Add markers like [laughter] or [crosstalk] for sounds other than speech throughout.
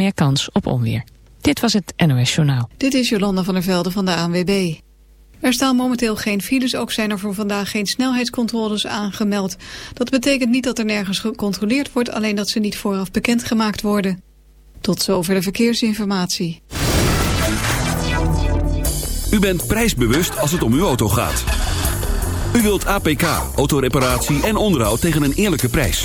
meer kans op onweer. Dit was het NOS Journaal. Dit is Jolanda van der Velde van de ANWB. Er staan momenteel geen files, ook zijn er voor vandaag geen snelheidscontroles aangemeld. Dat betekent niet dat er nergens gecontroleerd wordt, alleen dat ze niet vooraf bekendgemaakt worden. Tot zover de verkeersinformatie. U bent prijsbewust als het om uw auto gaat. U wilt APK, autoreparatie en onderhoud tegen een eerlijke prijs.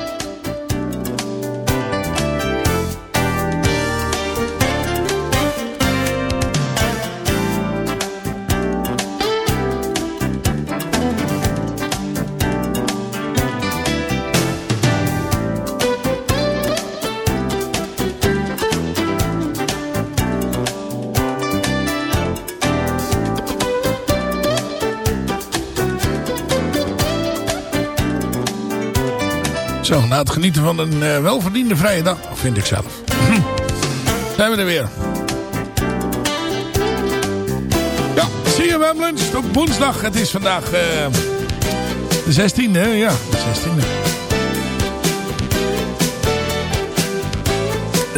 Na het genieten van een eh, welverdiende vrije dag, vind ik zelf. Zijn we er weer. Ja, CFM Lunch op woensdag. Het is vandaag eh, de 16e, hè? Ja, de 16e.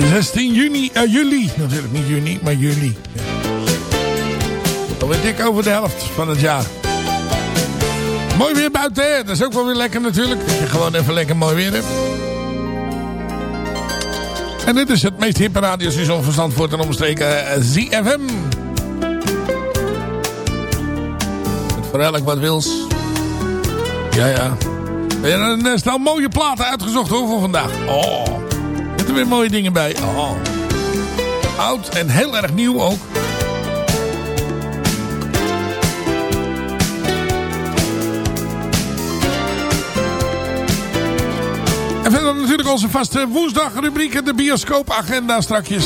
16 juni, eh, juli. Natuurlijk niet juni, maar juli. Ja. Alweer dik over de helft van het jaar. Mooi weer buiten? Dat is ook wel weer lekker natuurlijk. Dat je gewoon even lekker mooi weer hebt. En dit is het meest hippe radiostation van Zandvoort en omstreken eh, ZFM. Met voor elk wat wils. Ja, ja. Hebben een eh, stel mooie platen uitgezocht hoor voor vandaag. Oh, er zitten weer mooie dingen bij. Oh. Oud en heel erg nieuw ook. En verder natuurlijk onze vaste woensdagrubrieken, de bioscoopagenda strakjes.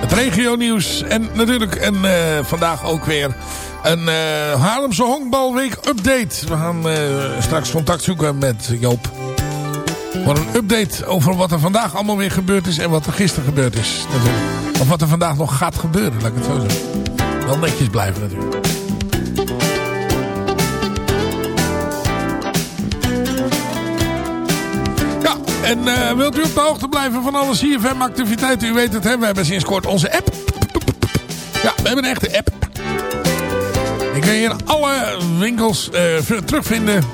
Het regionieuws en natuurlijk en, eh, vandaag ook weer een eh Haarlemse Honkbalweek update. We gaan eh, straks contact zoeken met Joop. Voor een update over wat er vandaag allemaal weer gebeurd is en wat er gisteren gebeurd is. Natuurlijk. Of wat er vandaag nog gaat gebeuren, laat ik het zo zeggen. Wel netjes blijven natuurlijk. En eh, wilt u op de hoogte blijven van alle CFM-activiteiten? U weet het, hè? we hebben sinds kort onze app. Ja, we hebben een echte app. Ik kan hier alle winkels eh, terugvinden.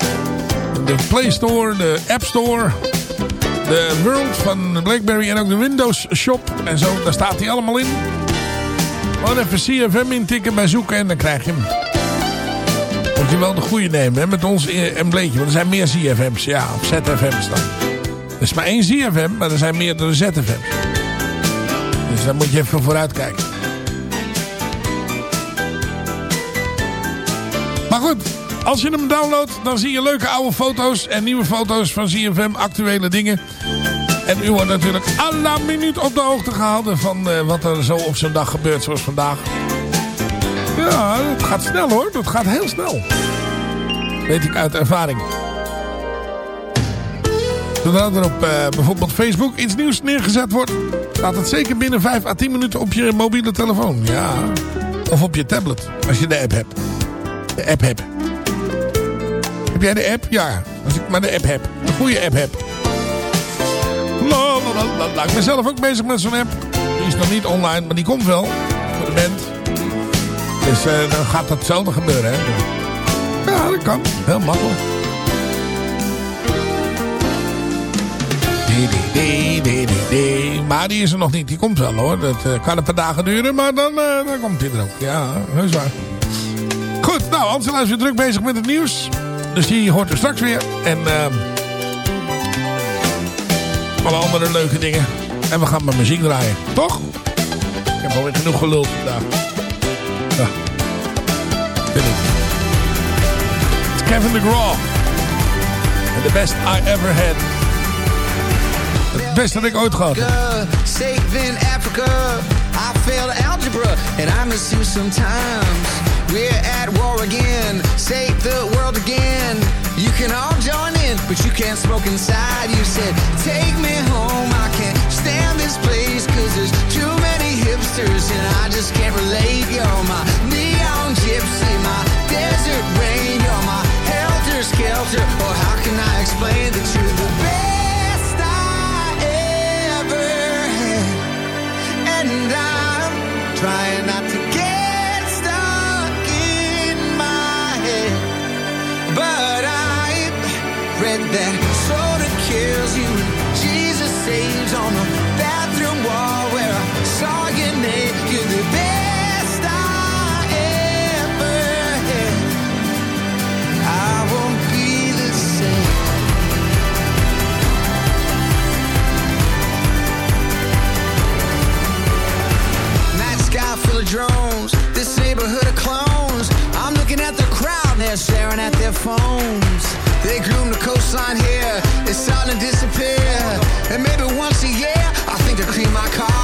de Play Store, de App Store, de World van Blackberry en ook de Windows Shop. En zo, daar staat hij allemaal in. Gewoon even CFM intikken bij zoeken en dan krijg je hem. Moet je wel de goede nemen, hè, met ons embleetje. Want er zijn meer CFM's, ja, of ZFM's dan. Is maar één CFM, maar er zijn meerdere ZFM's. Dus daar moet je even vooruit kijken. Maar goed, als je hem downloadt, dan zie je leuke oude foto's en nieuwe foto's van CFM, actuele dingen. En u wordt natuurlijk à la minuut op de hoogte gehouden van uh, wat er zo op zo'n dag gebeurt zoals vandaag. Ja, het gaat snel hoor. Dat gaat heel snel. Weet ik uit ervaring. Zodra er op uh, bijvoorbeeld Facebook iets nieuws neergezet wordt... staat het zeker binnen 5 à 10 minuten op je mobiele telefoon. Ja. Of op je tablet, als je de app hebt. De app hebt. Heb jij de app? Ja, als ik maar de app heb. Een goede app heb. Lalalala. Ik ben zelf ook bezig met zo'n app. Die is nog niet online, maar die komt wel. Voor de band. Dus uh, dan gaat dat hetzelfde gebeuren. Hè? Ja, dat kan. Heel makkelijk. Maar die is er nog niet. Die komt wel hoor. Dat uh, kan een paar dagen duren. Maar dan, uh, dan komt hij er ook. Ja, heus waar. Goed, nou, Ansela is weer druk bezig met het nieuws. Dus die hoort er straks weer. En uh, alle andere leuke dingen. En we gaan maar muziek draaien. Toch? Ik heb alweer genoeg geluld vandaag. Ja. Kevin DeGraw. And the best I ever had. Het beste dat ik ooit gehad heb. Africa. I failed algebra. And I miss you sometimes. We're at war again. Save the world again. You can all join in, but you can't smoke inside. You said, Take me home. I can't stand this place, cause there's too many hipsters, and I just can't relate. You're my neon gypsy, my desert rain. You're my helter skelter. Or how can I explain the best that soda kills you Jesus saves on the bathroom wall where I saw name. You're the best I ever had. I won't be the same. Night sky full of drones, this neighborhood of clones. I'm looking at the crowd they're staring at their phones. They groom the coastline here, it's starting to disappear. And maybe once a year, I think to clean my car.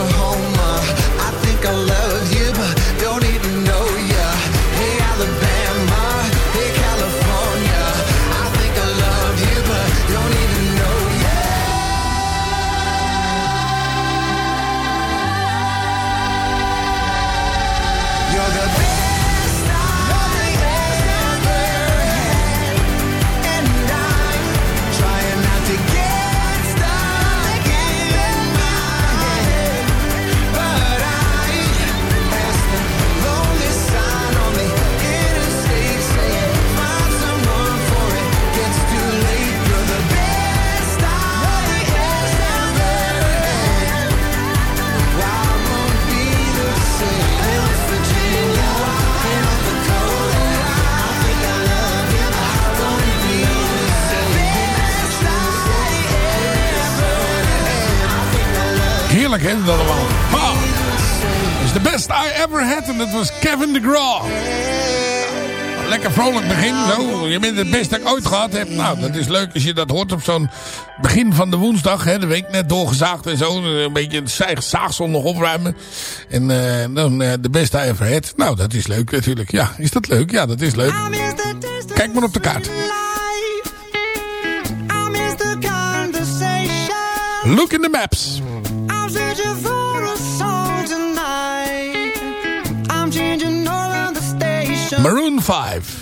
en dat was Kevin DeGraw. Lekker vrolijk begin. Zo, je bent het beste dat ik ooit gehad heb. Nou, dat is leuk als je dat hoort op zo'n begin van de woensdag. Hè, de week net doorgezaagd en zo. Een beetje het zaag, zaagsel nog opruimen. En eh, dan eh, de beste I ever had. Nou, dat is leuk natuurlijk. Ja, is dat leuk? Ja, dat is leuk. Kijk maar op de kaart. Look in the maps. Maroon 5.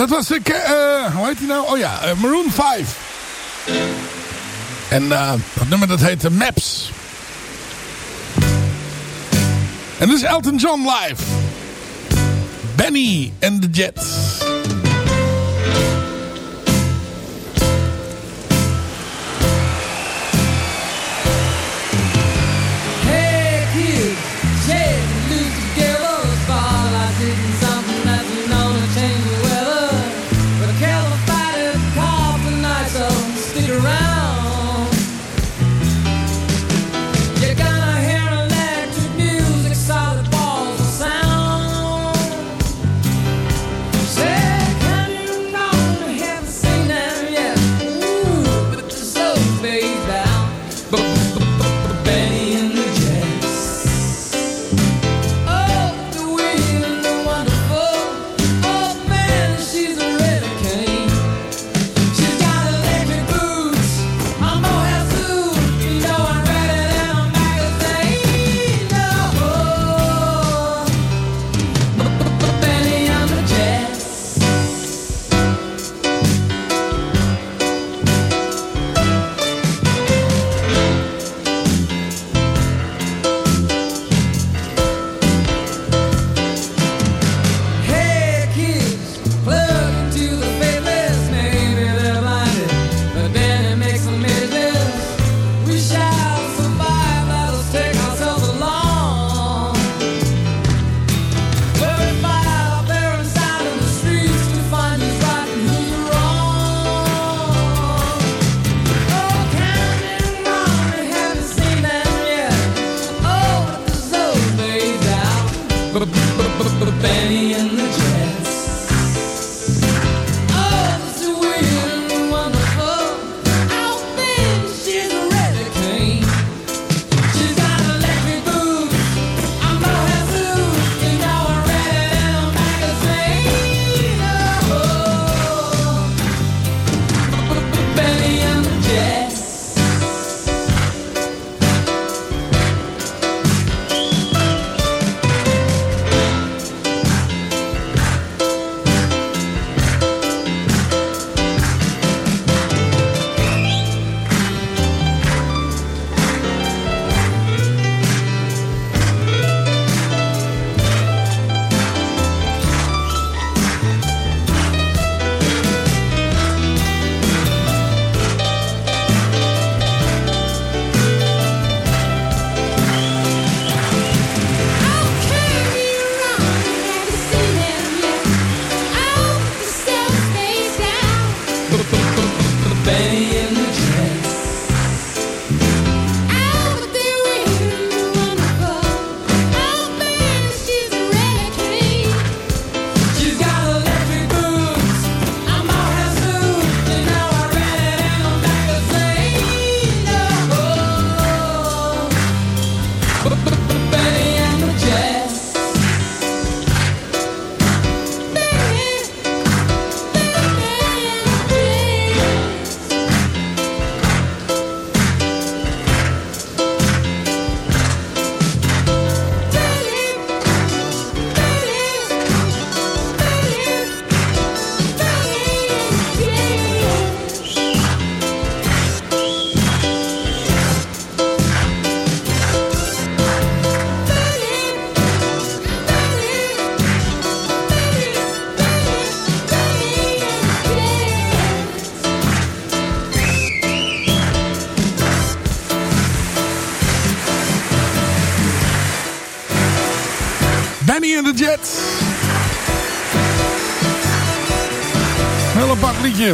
dat was de... Uh, eh, hoe heet hij nou? Oh ja, eh, Maroon 5. En uh, dat nummer dat heette Maps. En dit is Elton John live. Benny and the Jets.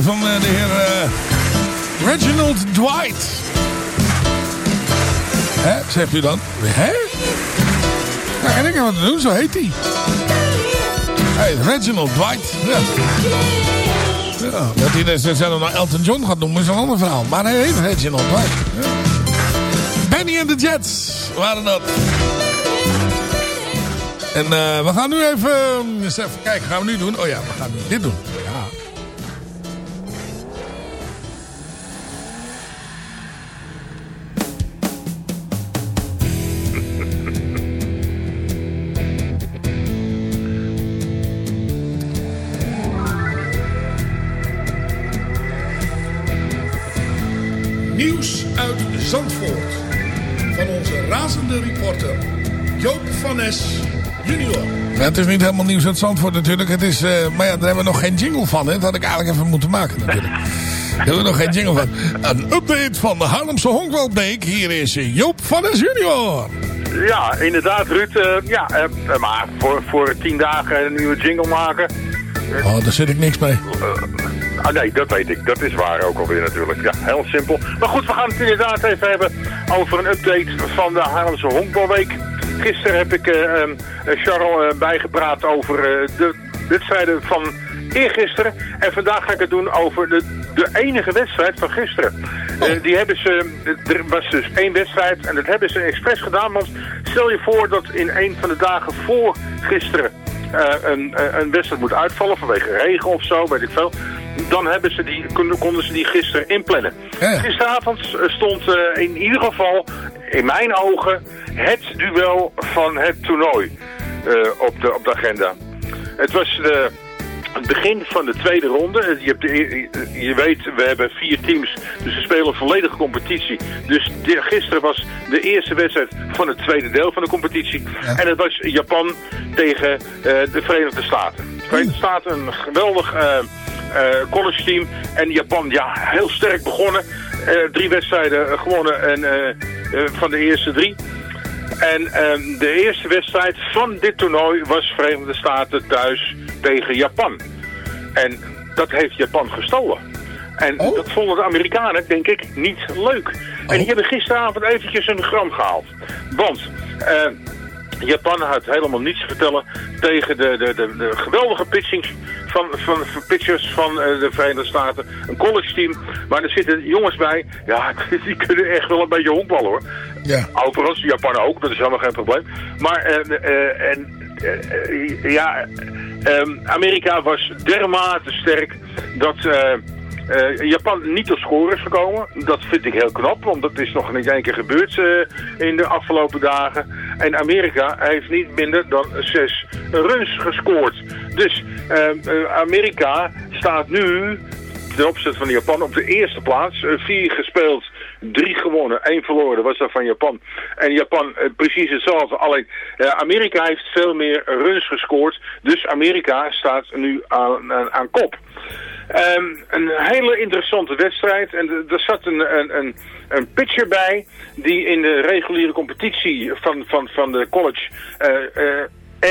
Van eh, de heer eh, Reginald Dwight. Hè, zegt u dan? Hè? Ja, en ik heb wat te doen, zo heet hij. Hey, Reginald Dwight. Ja. Ja, dat hij dus zelf naar Elton John gaat noemen is een ander verhaal. Maar hij heet Reginald Dwight. Benny and the Jets waren dat. En uh, we gaan nu even, eens even. Gaan we nu doen? Oh ja, we gaan nu dit doen. Van onze razende reporter Joop van Es junior. Ja, het is niet helemaal nieuws uit Zandvoort natuurlijk. Het is, uh, maar ja, daar hebben we nog geen jingle van. Hè? Dat had ik eigenlijk even moeten maken natuurlijk. [laughs] Daar hebben we nog geen jingle van. Een update van de Haarlemse Honkbalbeek. Hier is Joop van Es junior. Ja, inderdaad Ruud. Uh, ja, uh, maar voor, voor tien dagen een nieuwe jingle maken... Oh, daar zit ik niks mee. Ah nee, dat weet ik. Dat is waar ook alweer natuurlijk. Ja, heel simpel. Maar goed, we gaan het inderdaad even hebben over een update van de Haarlemse Honkbalweek. Gisteren heb ik uh, Charles uh, bijgepraat over de wedstrijden van eergisteren. En vandaag ga ik het doen over de, de enige wedstrijd van gisteren. Oh. die hebben ze, er was dus één wedstrijd en dat hebben ze expres gedaan. Want stel je voor dat in een van de dagen voor gisteren een, een wedstrijd moet uitvallen vanwege regen of zo, weet ik veel. Dan hebben ze die, konden, ze die gisteren inplannen. Ja. Gisteravond stond uh, in ieder geval, in mijn ogen, het duel van het toernooi uh, op, de, op de agenda. Het was de het begin van de tweede ronde. Je, hebt je weet, we hebben vier teams, dus we spelen volledige competitie. Dus de, gisteren was de eerste wedstrijd van het tweede deel van de competitie. Ja. En het was Japan tegen uh, de Verenigde Staten. De Verenigde Staten, een geweldig uh, uh, college team. En Japan, ja, heel sterk begonnen. drie wedstrijden gewonnen en, van de eerste drie. En um, de eerste wedstrijd van dit toernooi was Verenigde Staten thuis tegen Japan. En dat heeft Japan gestolen. En oh? dat vonden de Amerikanen, denk ik, niet leuk. Oh? En die hebben gisteravond eventjes een gram gehaald. Want uh, Japan had helemaal niets te vertellen tegen de, de, de, de geweldige pitchings van, van, van pitchers van uh, de Verenigde Staten. Een college team. Maar er zitten jongens bij. Ja, [laughs] die kunnen echt wel een beetje honkballen hoor. Ja. Overigens, Japan ook. Dat is helemaal geen probleem. Maar uh, en, ja, um, Amerika was dermate sterk dat... Uh, Japan niet tot score is gekomen. Dat vind ik heel knap, want dat is nog niet één keer gebeurd in de afgelopen dagen. En Amerika heeft niet minder dan zes runs gescoord. Dus uh, Amerika staat nu, ten opzichte van Japan, op de eerste plaats. vier gespeeld, drie gewonnen, één verloren. Was dat van Japan. En Japan precies hetzelfde. Alleen Amerika heeft veel meer runs gescoord. Dus Amerika staat nu aan, aan, kop. Um, een hele interessante wedstrijd. En er zat een, een, een, een pitcher bij die in de reguliere competitie van, van, van de college uh,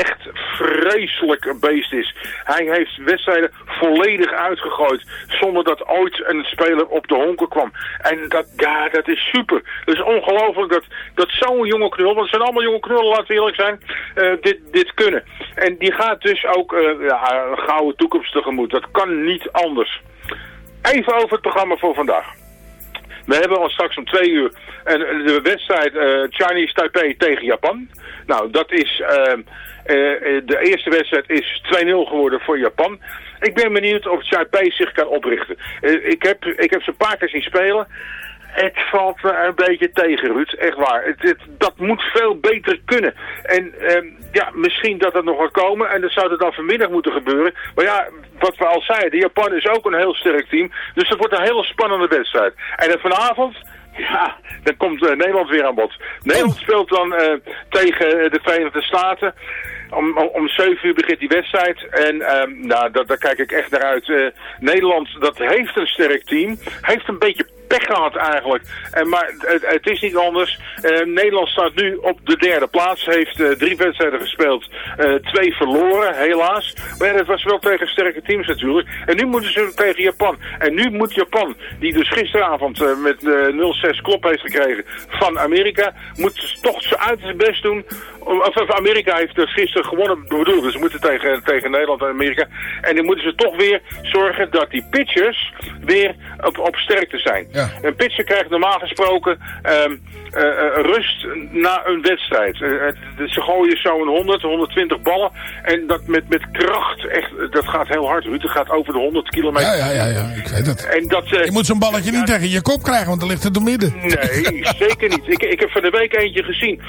echt vreselijk beest is. Hij heeft wedstrijden volledig uitgegooid zonder dat ooit een speler op de honken kwam. En dat, ja, dat is super. Het is ongelooflijk dat, dat zo'n jonge knul, want het zijn allemaal jonge knullen, laten we eerlijk zijn, uh, dit, dit kunnen. En die gaat dus ook uh, ja, een gouden toekomst tegemoet. Dat kan niet anders. Even over het programma voor vandaag. We hebben al straks om twee uur een, de wedstrijd uh, Chinese Taipei tegen Japan. Nou, dat is... Uh, de eerste wedstrijd is 2-0 geworden voor Japan. Ik ben benieuwd of Taipei zich kan oprichten. Uh, ik, heb, ik heb ze een paar keer zien spelen. Het valt me een beetje tegen, Ruud. Echt waar. Het, het, dat moet veel beter kunnen. En uh, ja, misschien dat het nog gaat komen. En dat zou er dan vanmiddag moeten gebeuren. Maar ja, wat we al zeiden, Japan is ook een heel sterk team. Dus het wordt een hele spannende wedstrijd. En dan vanavond... Ja, dan komt Nederland weer aan bod. Nederland speelt dan tegen de Verenigde Staten. Om, om, om 7 uur begint die wedstrijd. En um, nou, dat, daar kijk ik echt naar uit. Uh, Nederland, dat heeft een sterk team. Heeft een beetje pech gehad eigenlijk. En, maar het, het is niet anders. Eh, Nederland staat nu op de derde plaats. Heeft eh, drie wedstrijden gespeeld. eh, twee verloren, helaas. Maar dat was wel tegen sterke teams natuurlijk. En nu moeten ze tegen Japan. En nu moet Japan, die dus gisteravond eh, met eh 0-6 klop heeft gekregen van Amerika, moet toch zijn uiterste best doen. Amerika heeft dus gisteren gewonnen, bedoel, dus ze moeten tegen, tegen Nederland en Amerika. En dan moeten ze toch weer zorgen dat die pitchers weer op, op sterkte zijn. Ja. Een pitcher krijgt normaal gesproken ehm, eh, eh, rust na een wedstrijd. Eh, eh, ze gooien zo'n 100, 120 ballen. En dat met, met kracht, echt, dat gaat heel hard. Ruud, dat gaat over de 100 kilometer. Ja, ja, ja, ja, ik weet het. En dat, eh, Je moet zo'n balletje niet tegen je kop krijgen, want dan ligt het door midden. Nee, zeker niet. Ik, ik heb van de week eentje gezien.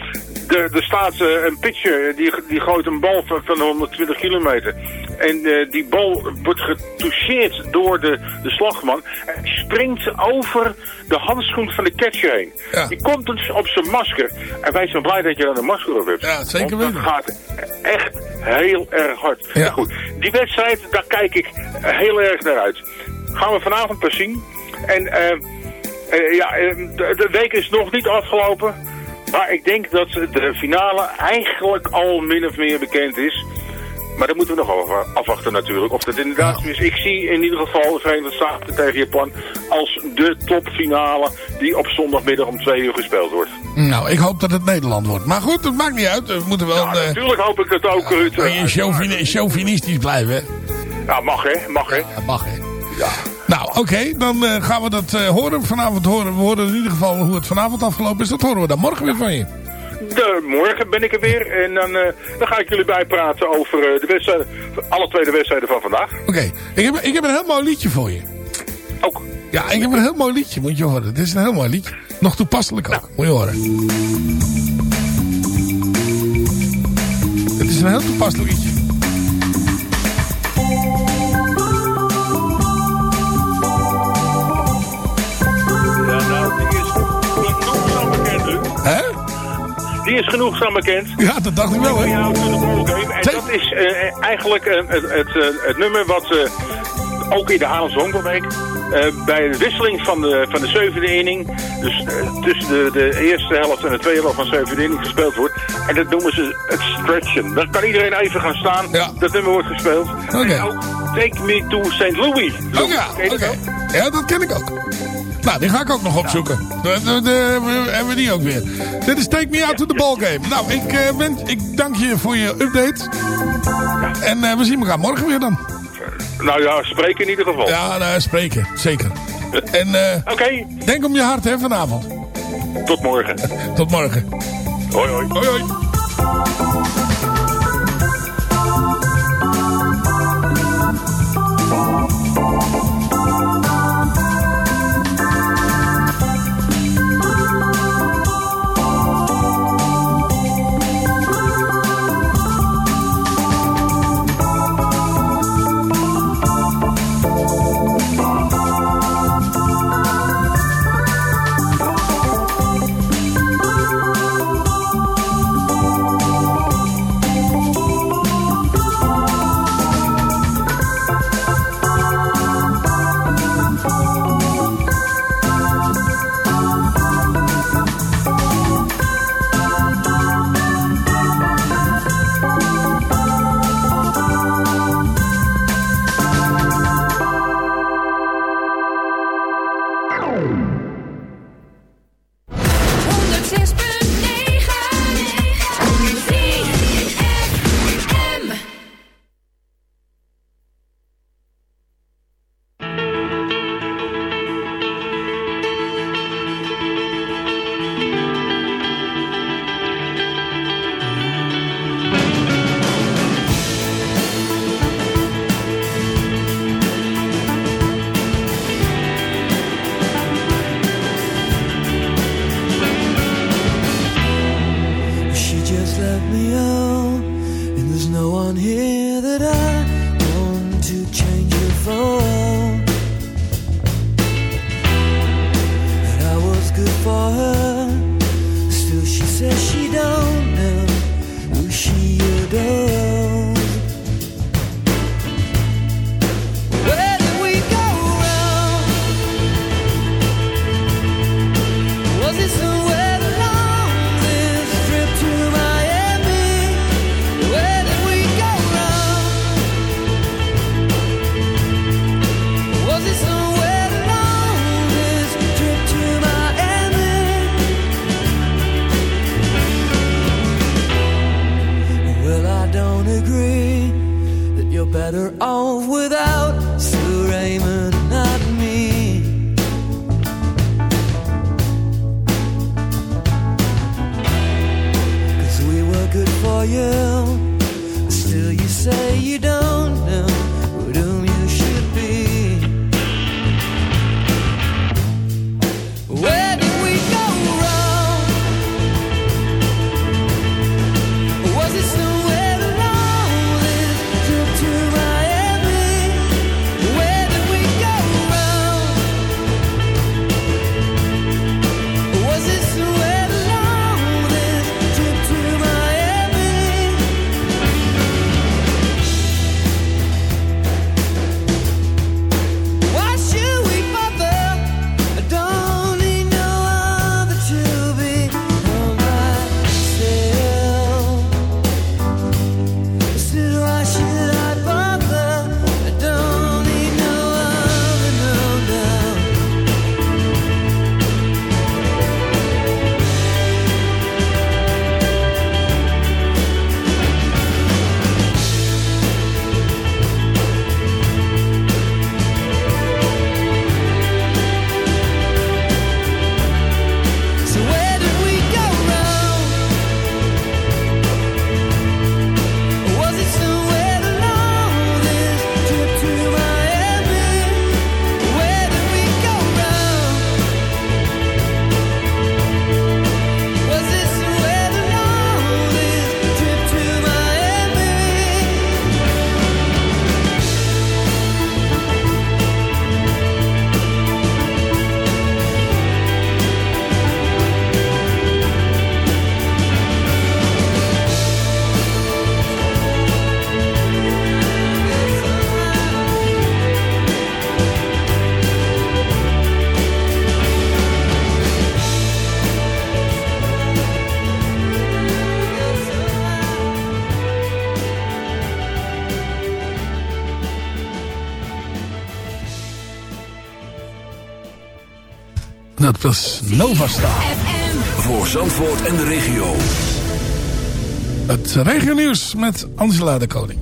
Er, er staat eh, een pitcher, die, die gooit een bal van, van 120 kilometer. En eh, die bal wordt getoucheerd door de, de slagman. En springt over de handschoen van de catcher heen. Ja. Die komt dus op zijn masker. En wij zijn blij dat je dan een masker op hebt. Ja, zeker Want dat weten. gaat echt heel erg hard. Ja. Nou goed, die wedstrijd, daar kijk ik heel erg naar uit. Gaan we vanavond pas zien. En... eh eh, ja, eh, de, de week is nog niet afgelopen. Maar ik denk dat de finale eigenlijk al min of meer bekend is. Maar dat moeten we nog af- afwachten natuurlijk. Of dat inderdaad zo is. Ik zie in ieder geval de Verenigde Staten tegen Japan als de topfinale die op zondagmiddag om twee uur gespeeld wordt. Nou, ik hoop dat het Nederland wordt. Maar goed, dat maakt niet uit. We moeten wel Ja, eh, natuurlijk hoop ik het ook, Ruud. kan je chauvin- chauvinistisch blijven. hè? Ja, mag hè, mag hè. Dat mag, hè? Nou, oké. dan eh, gaan we dat eh, horen. Vanavond horen. We horen in ieder geval hoe het vanavond afgelopen is. Dat horen we dan morgen weer van je. De, morgen ben ik er weer en dan, eh, dan ga ik jullie bijpraten over de wedstrijden, alle twee de wedstrijden van vandaag. Oké. Ik, heb, ik heb een heel mooi liedje voor je. Ook. Ja, ik heb een heel mooi liedje. Moet je horen. Het is een heel mooi liedje. Nog toepasselijk ook. Moet je horen. Het is een heel toepasselijk liedje. Die is genoegzaam bekend. Ja, dat dacht ik wel, hè? En dat is eh, eigenlijk eh, het, het, eh, het nummer wat ook in de Haarlemse Honkbalweek... eh, bij de wisseling van de, van de zevende inning... dus tussen de, de eerste helft en de tweede helft van de zevende inning gespeeld wordt. En dat noemen ze het stretchen. Dan kan iedereen even gaan staan. Ja. Dat nummer wordt gespeeld. En ook Take Me to St. Louis. Oh ja, ook? Ja, dat ken ik ook. Nou, die ga ik ook nog opzoeken. We- hebben we die ook weer. Dit is Take Me Out to the Ballgame. Nou, ik, eh, wens, ik dank je voor je update. En eh, we zien elkaar morgen weer dan. Nou ja, spreken in ieder geval. Ja, nou, spreken. Zeker. [laughs] En Oké, denk om je hart hè, vanavond. tot morgen. [laughs] Tot morgen. Hoi hoi. Hoi, hoi. Without Sir Raymond, not me. Cause we were good for you. Nova Star. Voor Zandvoort en de regio. Het regionieuws met Angela de Koning.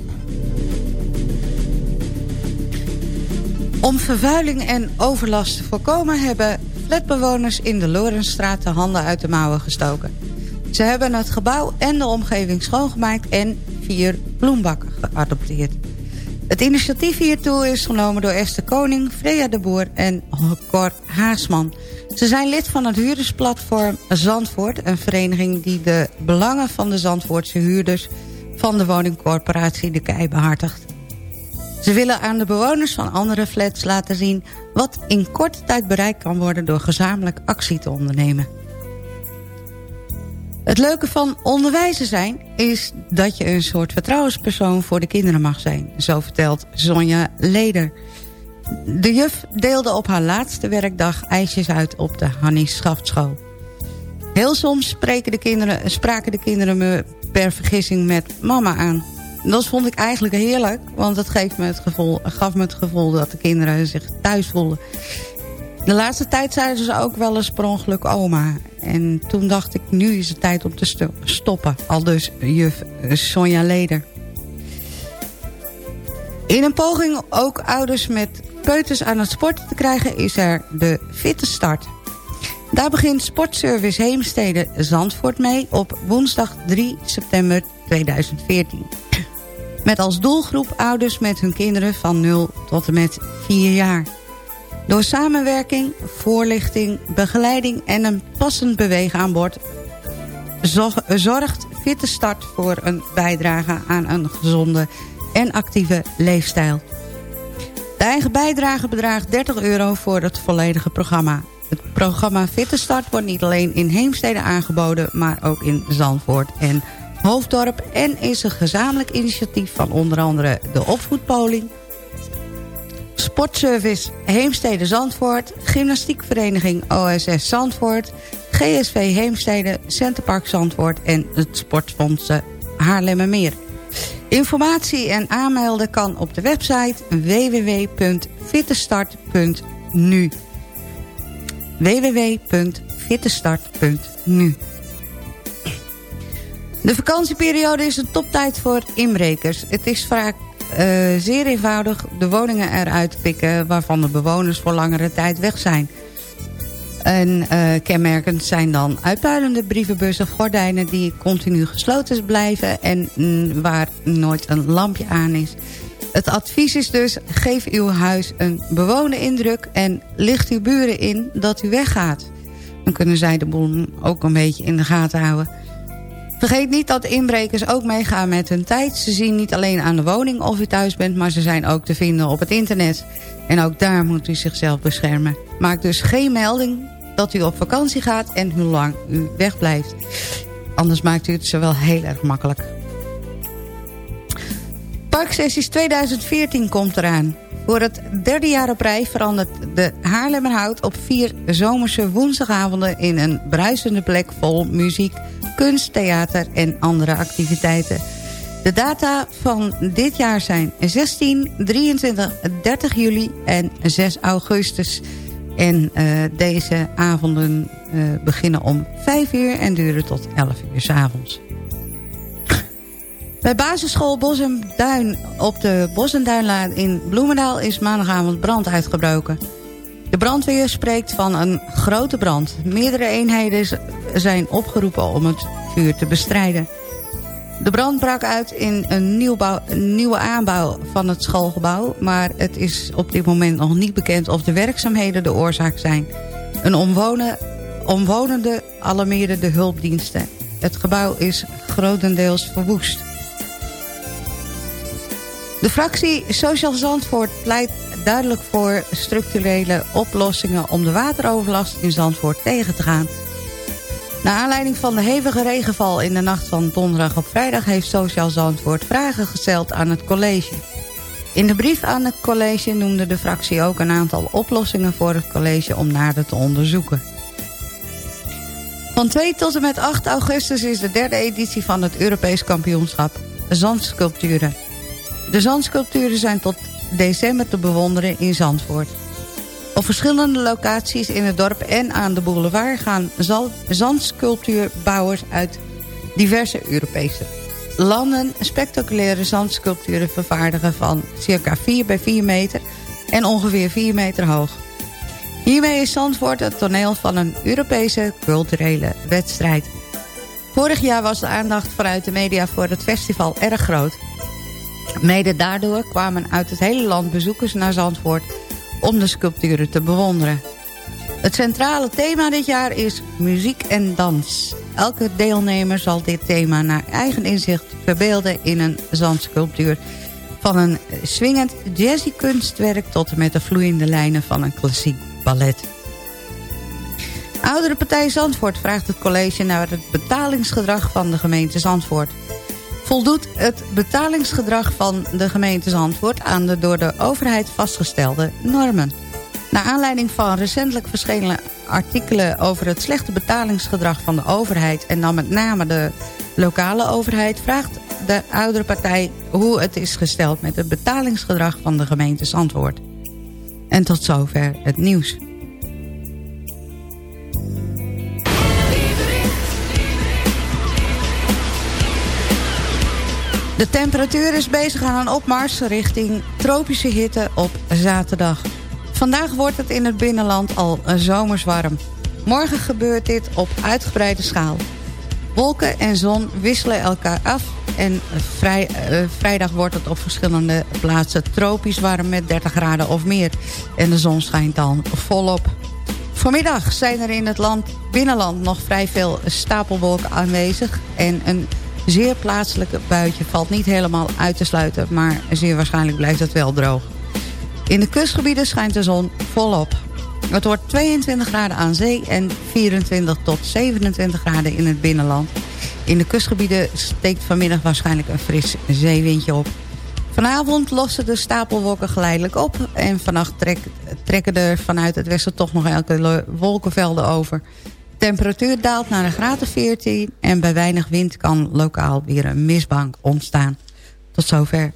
Om vervuiling en overlast te voorkomen... hebben flatbewoners in de Lorenstraat de handen uit de mouwen gestoken. Ze hebben het gebouw en de omgeving schoongemaakt... en vier bloembakken geadopteerd. Het initiatief hiertoe is genomen door Esther Koning, Freya de Boer en Cor Haasman. Ze zijn lid van het huurdersplatform Zandvoort... een vereniging die de belangen van de Zandvoortse huurders... van de woningcorporatie De Kei behartigt. Ze willen aan de bewoners van andere flats laten zien... wat in korte tijd bereikt kan worden door gezamenlijk actie te ondernemen. Het leuke van onderwijzer zijn is dat je een soort vertrouwenspersoon voor de kinderen mag zijn. Zo vertelt Sonja Leder. De juf deelde op haar laatste werkdag ijsjes uit op de Hannie Schaftschool. Heel soms de kinderen, spraken de kinderen me per vergissing met mama aan. Dat vond ik eigenlijk heerlijk, want dat geeft me het gevoel, gaf me het gevoel dat de kinderen zich thuis voelden. De laatste tijd zeiden ze ook wel eens per ongeluk oma. En toen dacht ik, nu is het tijd om te sto- stoppen. Al dus juf Sonja Leder. In een poging ook ouders met peuters aan het sporten te krijgen... is er de Fitte Start. Daar begint Sportservice Heemstede Zandvoort mee... op woensdag 3 september 2014. Met als doelgroep ouders met hun kinderen van 0 tot en met 4 jaar. Door samenwerking, voorlichting, begeleiding en een passend beweegaanbod... zo- zorgt Fitte Start voor een bijdrage aan een gezonde en actieve leefstijl. De eigen bijdrage bedraagt 30 euro voor het volledige programma. Het programma Fitte Start wordt niet alleen in Heemstede aangeboden... maar ook in Zandvoort en Hoofddorp... en is een gezamenlijk initiatief van onder andere de opvoedpoling... Sportservice Heemstede Zandvoort... Gymnastiekvereniging OSS Zandvoort... GSV Heemstede, Centerpark Zandvoort... en het Sportfonds Haarlemmermeer. Informatie en aanmelden kan op de website www.fittestart.nu www.fittestart.nu De vakantieperiode is een toptijd voor inbrekers. Het is vaak zeer eenvoudig de woningen eruit pikken... waarvan de bewoners voor langere tijd weg zijn. En uh, kenmerkend zijn dan uitpuilende brievenbussen, gordijnen... die continu gesloten blijven en mm, waar nooit een lampje aan is. Het advies is dus, geef uw huis een bewoonde indruk... en licht uw buren in dat u weggaat. Dan kunnen zij de boel ook een beetje in de gaten houden. Vergeet niet dat inbrekers ook meegaan met hun tijd. Ze zien niet alleen aan de woning of u thuis bent... maar ze zijn ook te vinden op het internet. En ook daar moet u zichzelf beschermen. Maak dus geen melding dat u op vakantie gaat en hoe lang u wegblijft. Anders maakt u het ze wel heel erg makkelijk. Parksessies 2014 komt eraan. Voor het derde jaar op rij verandert de Haarlemmerhout op vier zomerse woensdagavonden... in een bruisende plek vol muziek, kunst, theater en andere activiteiten. De data van dit jaar zijn 16, 23, 30 juli en 6 augustus. En uh, deze avonden uh, beginnen om 5 uur en duren tot 11 uur s avonds. Bij basisschool Bos en Duin op de Bos en Duinlaan in Bloemendaal is maandagavond brand uitgebroken. De brandweer spreekt van een grote brand. Meerdere eenheden zijn opgeroepen om het vuur te bestrijden. De brand brak uit in een, nieuwbouw, nieuwe aanbouw van het schoolgebouw... maar het is op dit moment nog niet bekend of de werkzaamheden de oorzaak zijn. Een omwonen, omwonende alarmeerde de hulpdiensten. Het gebouw is grotendeels verwoest. De fractie Social Zandvoort pleit duidelijk voor structurele oplossingen... om de wateroverlast in Zandvoort tegen te gaan... Naar aanleiding van de hevige regenval in de nacht van donderdag op vrijdag... heeft Sociaal Zandvoort vragen gesteld aan het college. In de brief aan het college noemde de fractie ook een aantal oplossingen voor het college om nader te onderzoeken. Van 2 tot en met 8 augustus is de derde editie van het Europees kampioenschap Zandsculpturen. De zandsculpturen zijn tot december te bewonderen in Zandvoort. Op verschillende locaties in het dorp en aan de boulevard... gaan zandsculptuurbouwers uit diverse Europese landen... spectaculaire zandsculpturen vervaardigen van circa 4 bij 4 meter... en ongeveer 4 meter hoog. Hiermee is Zandvoort het toneel van een Europese culturele wedstrijd. Vorig jaar was de aandacht vanuit de media voor het festival erg groot. Mede daardoor kwamen uit het hele land bezoekers naar Zandvoort om de sculpturen te bewonderen. Het centrale thema dit jaar is muziek en dans. Elke deelnemer zal dit thema naar eigen inzicht verbeelden in een zandsculptuur. Van een swingend jazzy kunstwerk tot en met de vloeiende lijnen van een klassiek ballet. Oudere partij Zandvoort vraagt het college naar het betalingsgedrag van de gemeente Zandvoort voldoet het betalingsgedrag van de gemeente Zandvoort... aan de door de overheid vastgestelde normen. Naar aanleiding van recentelijk verschenen artikelen... over het slechte betalingsgedrag van de overheid... en dan met name de lokale overheid... vraagt de oudere partij hoe het is gesteld... met het betalingsgedrag van de gemeente Zandvoort. En tot zover het nieuws. De temperatuur is bezig aan een opmars richting tropische hitte op zaterdag. Vandaag wordt het in het binnenland al zomers warm. Morgen gebeurt dit op uitgebreide schaal. Wolken en zon wisselen elkaar af en uh, vrijdag wordt het op verschillende plaatsen tropisch warm met 30 graden of meer. En de zon schijnt dan volop. Vanmiddag zijn er in het land, binnenland nog vrij veel stapelwolken aanwezig en een Zeer plaatselijke buitje valt niet helemaal uit te sluiten... maar zeer waarschijnlijk blijft het wel droog. In de kustgebieden schijnt de zon volop. Het wordt 22 graden aan zee en 24 tot 27 graden in het binnenland. In de kustgebieden steekt vanmiddag waarschijnlijk een fris zeewindje op. Vanavond lossen de stapelwolken geleidelijk op... en vannacht trekken er vanuit het westen toch nog elke wolkenvelden over temperatuur daalt naar een graad of 14... en bij weinig wind kan lokaal weer een mistbank ontstaan. Tot zover.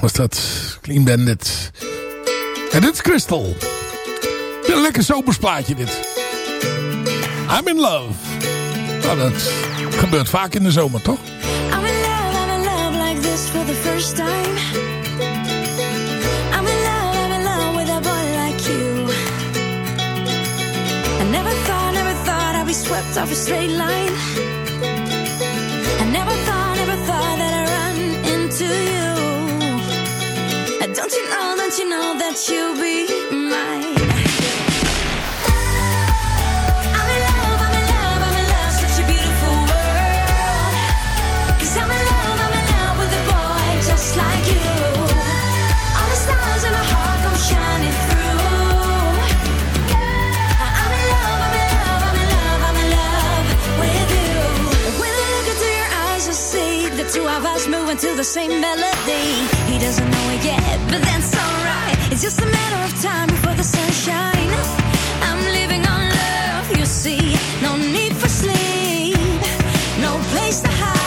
was dat. Clean Bandit. En dit is Crystal. Een lekker zomersplaatje dit. I'm in love. Nou, dat gebeurt vaak in de zomer, toch? I'm in love, I'm in love like this for the first time. I'm in love, I'm in love with a boy like you. I never thought, never thought I'd be swept off a straight line. that you be mine. moving to the same melody. He doesn't know it yet, but that's alright. It's just a matter of time before the sunshine. I'm living on love, you see. No need for sleep, no place to hide.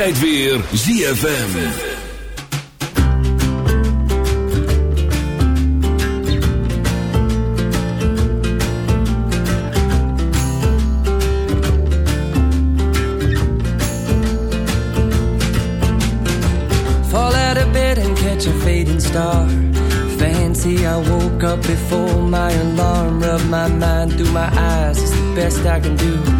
Altijd weer ZFM. Fall out of bed and catch a fading star. Fancy, I woke up before my alarm. Rub my mind through my eyes, it's the best I can do.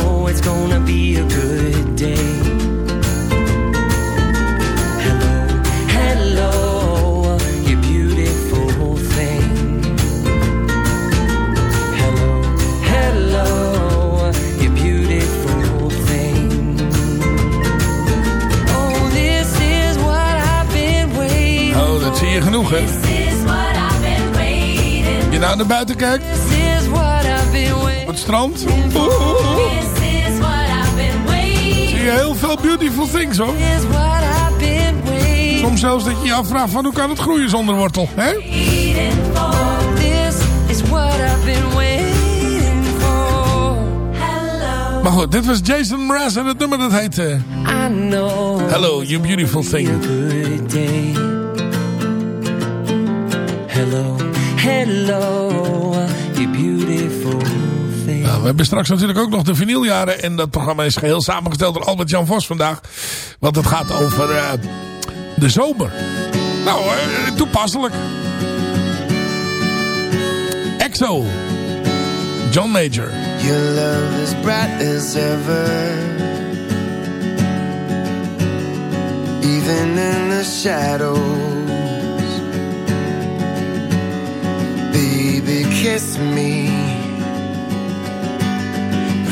it's gonna be a good day. Hello, hello, you beautiful thing. Hello, hello, you beautiful thing. Oh, this is what I've been waiting Oh, dat zie je genoeg, hè? is what I've been waiting Je nou naar buiten kijkt, op het strand. Oeh, heel veel beautiful things, hoor. Soms zelfs dat je je afvraagt van hoe kan het groeien zonder wortel, hè? Maar goed, dit was Jason Mraz en het nummer dat heet... know. Hello, you beautiful thing. Hello, hello, you beautiful we hebben straks natuurlijk ook nog de vinyljaren. En dat programma is geheel samengesteld door Albert-Jan Vos vandaag. Want het gaat over eh, de zomer. Nou, eh, toepasselijk. EXO. John Major. Your love is bright as ever. Even in the shadows. Baby, kiss me.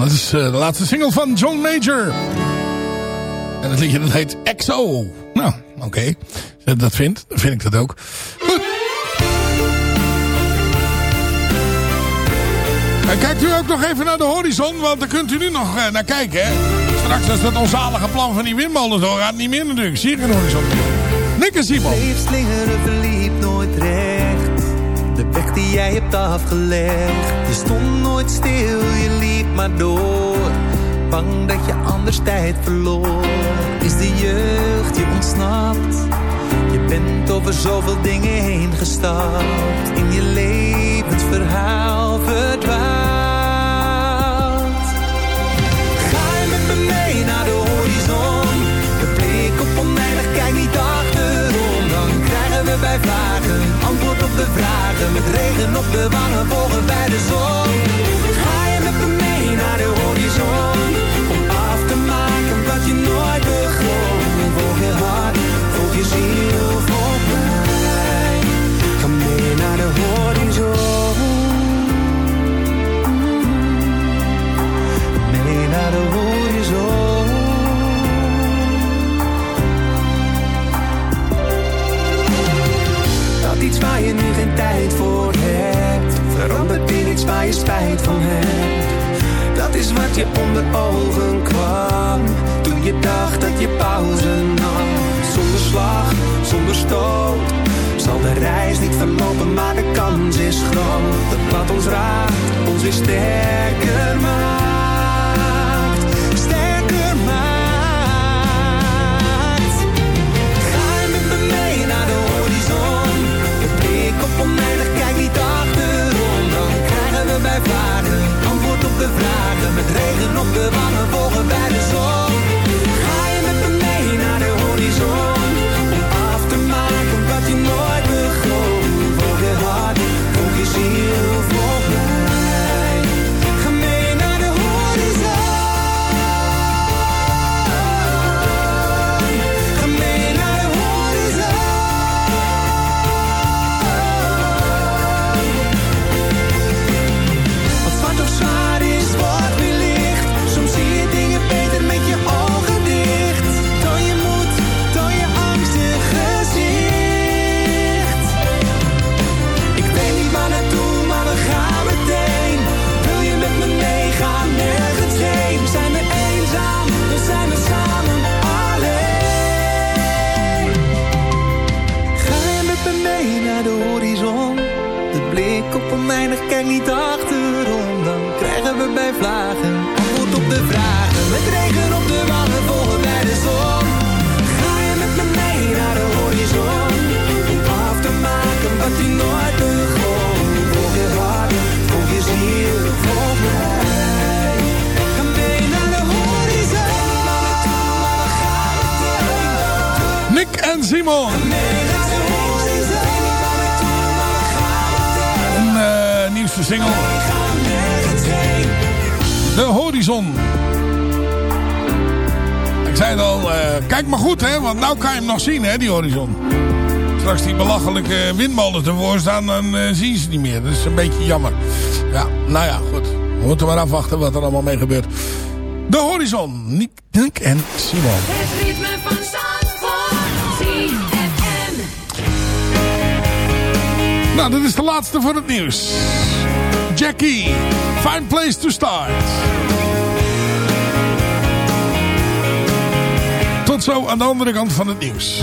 Dat is eh, de laatste single van John Major. En het liedje dat heet EXO. Nou, oké. Je dat vindt, dan vind ik dat ook. Goed. En kijkt u ook nog even naar de horizon, want daar kunt u nu nog eh, naar kijken. Hè? Straks als dat onzalige plan van die windmolen doorgaat, niet meer natuurlijk. Zie ik een horizon. Nick en Simon. slingeren verliep nooit recht. Jij hebt afgelegd. Je stond nooit stil, je liep maar door. Bang dat je anders tijd verloor. Is de jeugd je ontsnapt? Je bent over zoveel dingen heen gestapt. In je levensverhaal verdwaald. Ga je met me mee naar de horizon? De blik op oneindig, kijk niet achterom. Dan krijgen we bij vragen antwoord op de vragen. Met regen op de wangen volgen bij de zon. Ga je met me mee naar de horizon? Om af te maken wat je nooit begon. Volg je hart, volg je ziel, volg mij. Ga mee naar de horizon. Mee naar de horizon. Verandert in iets waar je spijt van hebt? Dat is wat je onder ogen kwam Toen je dacht dat je pauze nam. Zonder slag, zonder stoot Zal de reis niet verlopen, maar de kans is groot. Dat wat ons raakt, ons weer sterker maakt Met regen op de wangen volgen bij de zon nog zien hè, die Horizon. Straks die belachelijke windmolen ervoor staan, dan eh, zien ze niet meer. Dat is een beetje jammer. Ja, nou ja, goed. We moeten maar afwachten wat er allemaal mee gebeurt. De Horizon, Nick, Nick en Simon. Het ritme van Zandvoort. Nou, dit is de laatste voor het nieuws. Jackie, fine place to start. Zo aan de andere kant van het nieuws.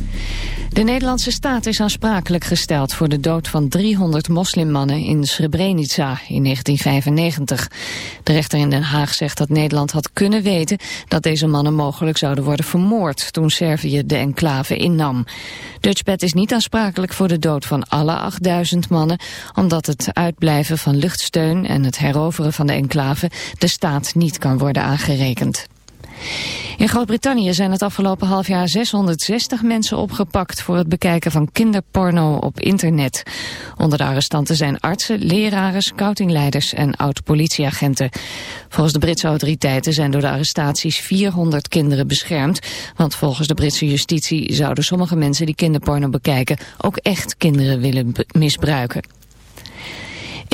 De Nederlandse staat is aansprakelijk gesteld voor de dood van 300 moslimmannen in Srebrenica in 1995. De rechter in Den Haag zegt dat Nederland had kunnen weten dat deze mannen mogelijk zouden worden vermoord toen Servië de enclave innam. Dutchbed is niet aansprakelijk voor de dood van alle 8000 mannen, omdat het uitblijven van luchtsteun en het heroveren van de enclave de staat niet kan worden aangerekend. In Groot-Brittannië zijn het afgelopen half jaar 660 mensen opgepakt voor het bekijken van kinderporno op internet. Onder de arrestanten zijn artsen, leraren, scoutingleiders en oud-politieagenten. Volgens de Britse autoriteiten zijn door de arrestaties 400 kinderen beschermd, want volgens de Britse justitie zouden sommige mensen die kinderporno bekijken ook echt kinderen willen misbruiken.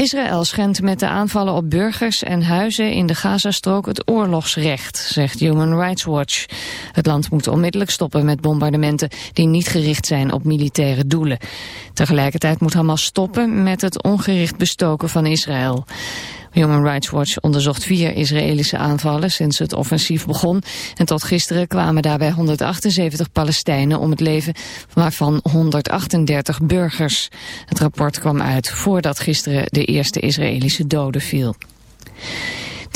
Israël schendt met de aanvallen op burgers en huizen in de Gazastrook het oorlogsrecht, zegt Human Rights Watch. Het land moet onmiddellijk stoppen met bombardementen die niet gericht zijn op militaire doelen. Tegelijkertijd moet Hamas stoppen met het ongericht bestoken van Israël. Human Rights Watch onderzocht vier Israëlische aanvallen sinds het offensief begon. En tot gisteren kwamen daarbij 178 Palestijnen om het leven, waarvan 138 burgers. Het rapport kwam uit voordat gisteren de eerste Israëlische doden viel.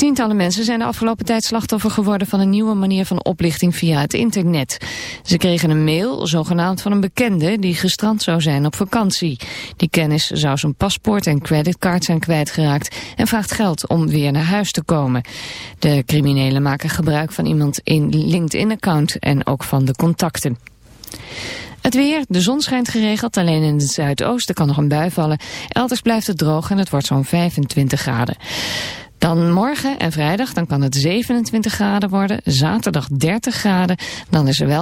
Tientallen mensen zijn de afgelopen tijd slachtoffer geworden van een nieuwe manier van oplichting via het internet. Ze kregen een mail, zogenaamd van een bekende, die gestrand zou zijn op vakantie. Die kennis zou zijn paspoort en creditcard zijn kwijtgeraakt en vraagt geld om weer naar huis te komen. De criminelen maken gebruik van iemand in LinkedIn-account en ook van de contacten. Het weer, de zon schijnt geregeld, alleen in het zuidoosten kan nog een bui vallen. Elders blijft het droog en het wordt zo'n 25 graden. Dan morgen en vrijdag, dan kan het 27 graden worden. Zaterdag 30 graden. Dan is er wel